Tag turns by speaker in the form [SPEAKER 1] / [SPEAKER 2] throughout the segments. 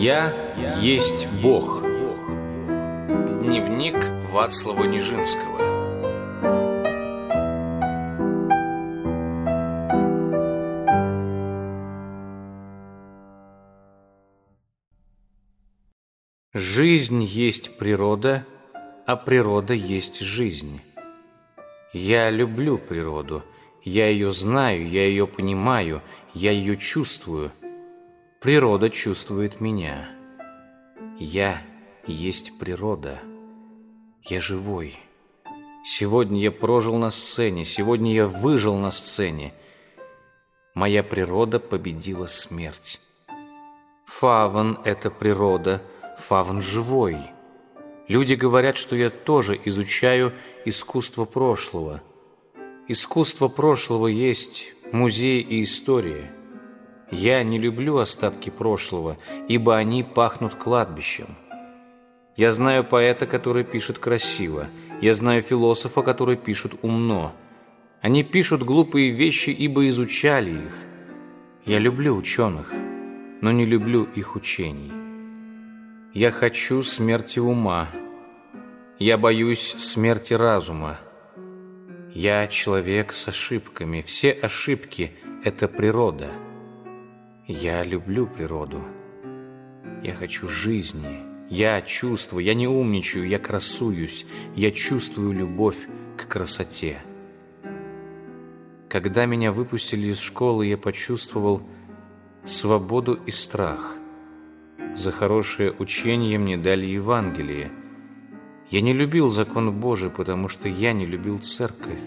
[SPEAKER 1] Я есть Бог. Дневник Вацлава Нижинского. Жизнь есть природа, а природа есть жизнь. Я люблю природу, я ее знаю, я ее понимаю, я ее чувствую. Природа чувствует меня. Я есть природа. Я живой. Сегодня я прожил на сцене, сегодня я выжил на сцене. Моя природа победила смерть. Фаван — это природа, фаван живой. Люди говорят, что я тоже изучаю искусство прошлого. Искусство прошлого есть музей и история — я не люблю остатки прошлого, ибо они пахнут кладбищем. Я знаю поэта, который пишет красиво. Я знаю философа, который пишет умно. Они пишут глупые вещи, ибо изучали их. Я люблю ученых, но не люблю их учений. Я хочу смерти ума. Я боюсь смерти разума. Я человек с ошибками. Все ошибки — это природа. Я люблю природу. Я хочу жизни. Я чувствую, я не умничаю, я красуюсь. Я чувствую любовь к красоте. Когда меня выпустили из школы, я почувствовал свободу и страх. За хорошее учение мне дали Евангелие. Я не любил закон Божий, потому что я не любил церковь.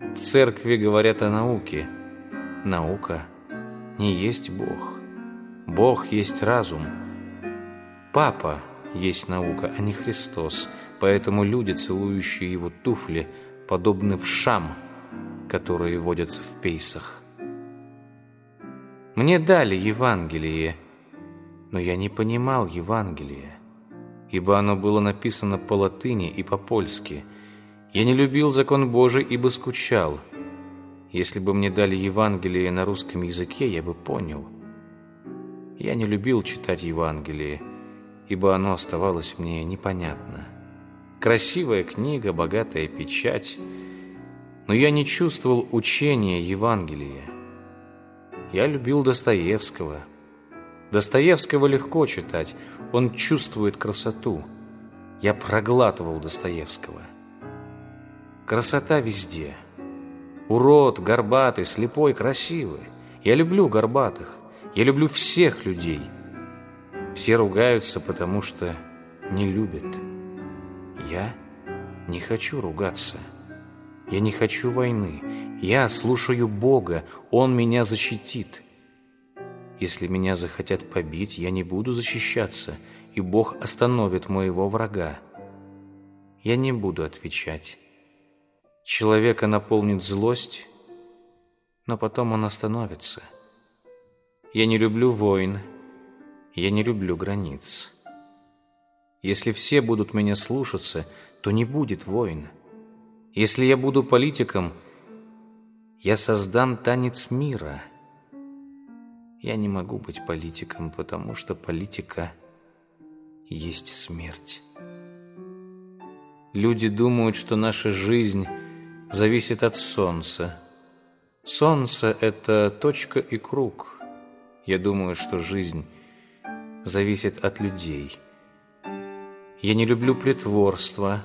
[SPEAKER 1] В церкви говорят о науке. Наука — не есть Бог. Бог есть разум. Папа есть наука, а не Христос. Поэтому люди, целующие его туфли, подобны вшам, которые водятся в пейсах. Мне дали Евангелие, но я не понимал Евангелия, ибо оно было написано по латыни и по-польски. Я не любил закон Божий, ибо скучал – если бы мне дали Евангелие на русском языке, я бы понял. Я не любил читать Евангелие, ибо оно оставалось мне непонятно. Красивая книга, богатая печать, но я не чувствовал учения Евангелия. Я любил Достоевского. Достоевского легко читать, он чувствует красоту. Я проглатывал Достоевского. Красота везде — Урод, горбатый, слепой, красивый. Я люблю горбатых. Я люблю всех людей. Все ругаются, потому что не любят. Я не хочу ругаться. Я не хочу войны. Я слушаю Бога. Он меня защитит. Если меня захотят побить, я не буду защищаться, и Бог остановит моего врага. Я не буду отвечать. Человека наполнит злость, но потом он остановится. Я не люблю войн, я не люблю границ. Если все будут меня слушаться, то не будет войн. Если я буду политиком, я создам танец мира. Я не могу быть политиком, потому что политика есть смерть. Люди думают, что наша жизнь — зависит от Солнца. Солнце — это точка и круг. Я думаю, что жизнь зависит от людей. Я не люблю притворство.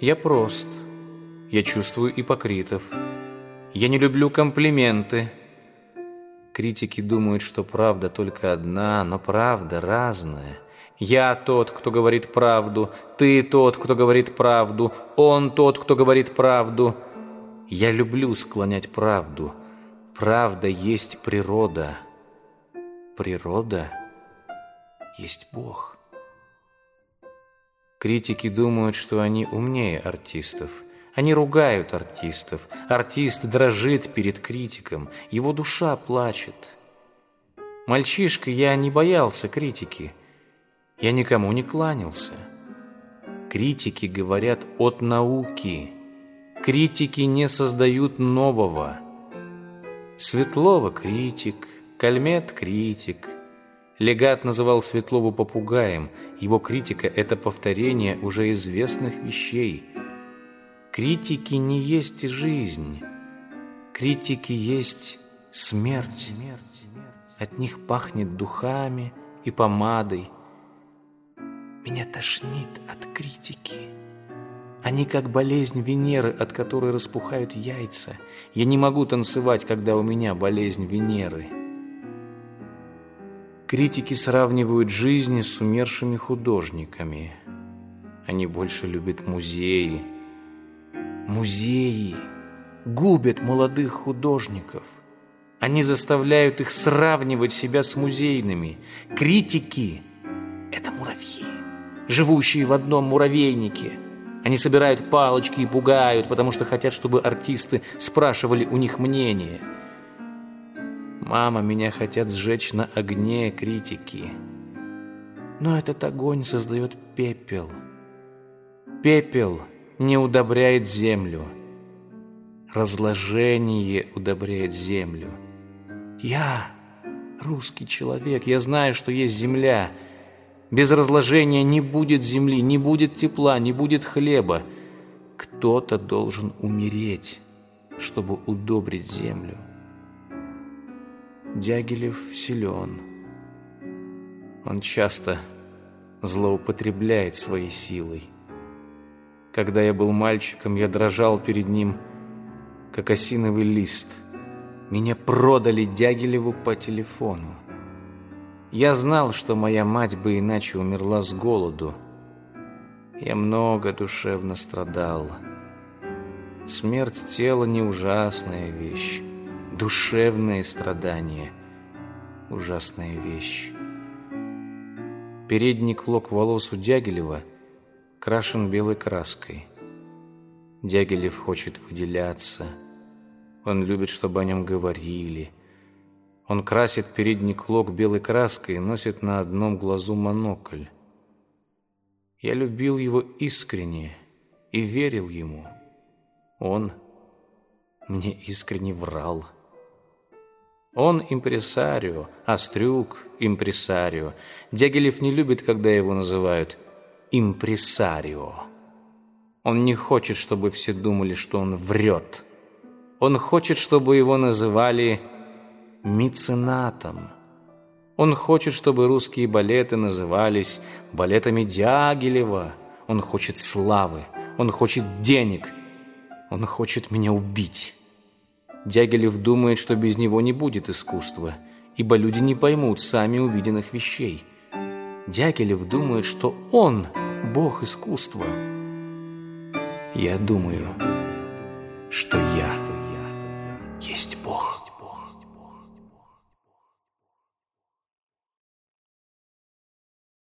[SPEAKER 1] Я прост. Я чувствую ипокритов. Я не люблю комплименты. Критики думают, что правда только одна, но правда разная — я тот, кто говорит правду, ты тот, кто говорит правду, он тот, кто говорит правду. Я люблю склонять правду. Правда есть природа. Природа есть Бог. Критики думают, что они умнее артистов. Они ругают артистов. Артист дрожит перед критиком. Его душа плачет. Мальчишка, я не боялся критики. Я никому не кланялся. Критики говорят от науки. Критики не создают нового. Светлова критик, Кальмет критик, Легат называл Светлову попугаем. Его критика – это повторение уже известных вещей. Критики не есть жизнь. Критики есть смерть. От них пахнет духами и помадой. Меня тошнит от критики. Они как болезнь Венеры, от которой распухают яйца. Я не могу танцевать, когда у меня болезнь Венеры. Критики сравнивают жизни с умершими художниками. Они больше любят музеи. Музеи губят молодых художников. Они заставляют их сравнивать себя с музейными. Критики – это муравьи, живущие в одном муравейнике – они собирают палочки и пугают, потому что хотят, чтобы артисты спрашивали у них мнение. Мама, меня хотят сжечь на огне критики. Но этот огонь создает пепел. Пепел не удобряет землю. Разложение удобряет землю. Я русский человек, я знаю, что есть земля — без разложения не будет земли, не будет тепла, не будет хлеба. Кто-то должен умереть, чтобы удобрить землю. Дягилев силен. Он часто злоупотребляет своей силой. Когда я был мальчиком, я дрожал перед ним, как осиновый лист. Меня продали Дягилеву по телефону. Я знал, что моя мать бы иначе умерла с голоду. Я много душевно страдал. Смерть тела не ужасная вещь. Душевные страдания – ужасная вещь. Передний клок волос у Дягилева крашен белой краской. Дягилев хочет выделяться. Он любит, чтобы о нем говорили – он красит передний клок белой краской и носит на одном глазу монокль. Я любил его искренне и верил ему. Он мне искренне врал. Он импресарио, Острюк импресарио. Дягилев не любит, когда его называют импресарио. Он не хочет, чтобы все думали, что он врет. Он хочет, чтобы его называли меценатом. Он хочет, чтобы русские балеты назывались балетами Дягилева. Он хочет славы, он хочет денег, он хочет меня убить. Дягилев думает, что без него не будет искусства, ибо люди не поймут сами увиденных вещей. Дягилев думает, что он – бог искусства. Я думаю, что я есть